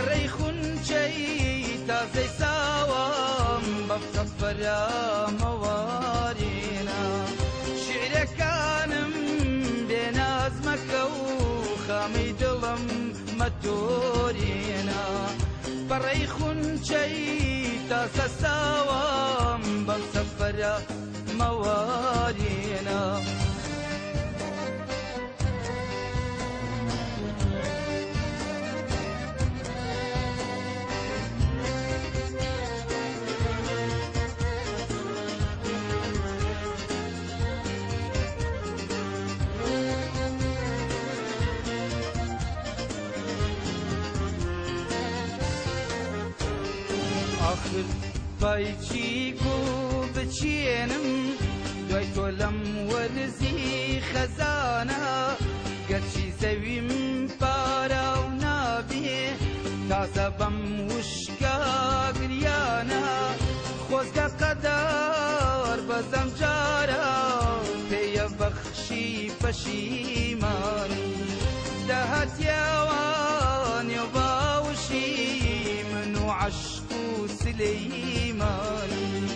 بەڕێی خونچەی تازەی ساوام بەفتەفەرامەوارینە شیرەکانم بێنازمەکە و خامی دڵم مەتۆرینە. بەڕێی خونچەی تازە ساوام بەفتەفەرە مەوارینە مەوارێنە آخر پایچی کو بچێنم دوای تۆ لەم وەرزی خەزانە گەرچی زەویم پارا و نابێ تازە بەم وشکا گریانە خۆزگە قەدار بەزەم جارە پێیە بەخشی پەشیمانی دەهاتیاوان و باوشی و سلەیمانی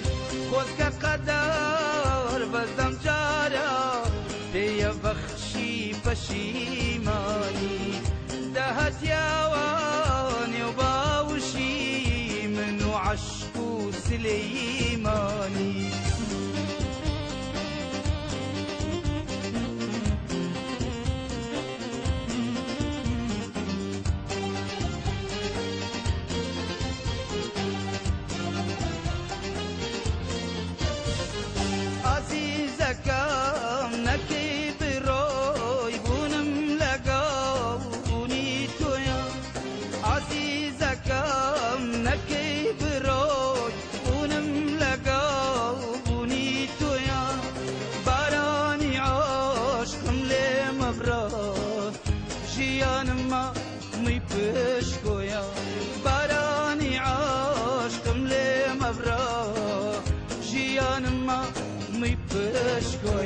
خۆزگە قەدار بەزەم جارە پێیە بەخشی پەشیمانی دەهاتیاوان و باوشی من و عشق و جانما می پش گویا. بارانی عاشقم لێ مەبرا ژیانما می پش گویا.